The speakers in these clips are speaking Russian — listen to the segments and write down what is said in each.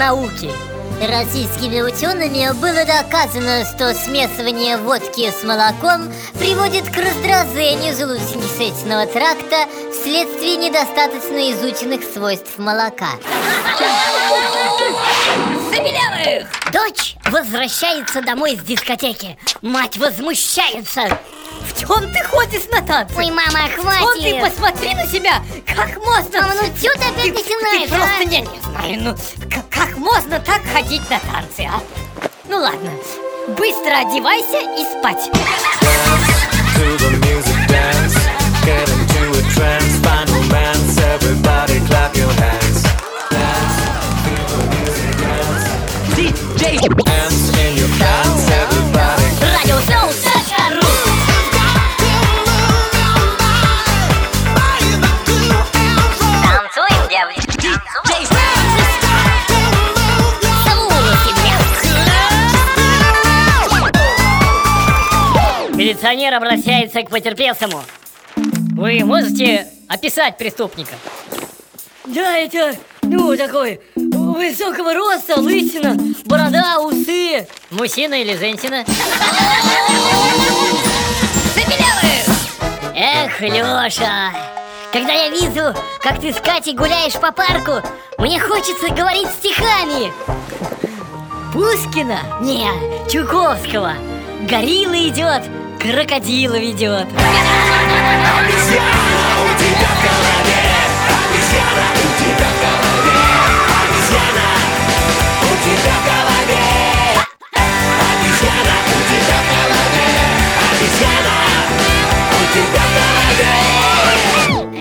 науки. Российскими учеными было доказано, что смесывание водки с молоком приводит к раздражению желудочно-кишечного тракта вследствие недостаточно изученных свойств молока. Забелявых! Дочь возвращается домой с дискотеки. Мать возмущается. В чем ты ходишь на танцы? Ой, мама, Вот ты хватит! посмотри на себя! Как можно? Мама, ну что ты опять Ты начинаешь, просто а? я не знаю, ну к- как можно так ходить на танцы, а? Ну ладно, быстро одевайся и спать. Милиционер обращается к потерпевшему. Вы можете описать преступника? Да, это, ну, такой высокого роста, лысина, борода, усы. Мужчина или женщина? Эх, Лёша, когда я вижу, как ты с Катей гуляешь по парку, мне хочется говорить стихами. Пушкина? Не, Чуковского. Горилла идет, крокодила ведет.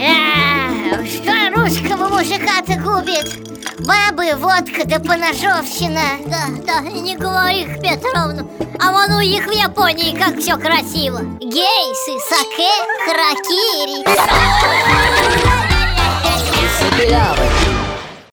А, Что русского мужика-то губит? Бабы, водка да поножовщина. Да, да, не говори, Петровну А вон у них в Японии как все красиво. Гейсы, саке, харакири. Белявый.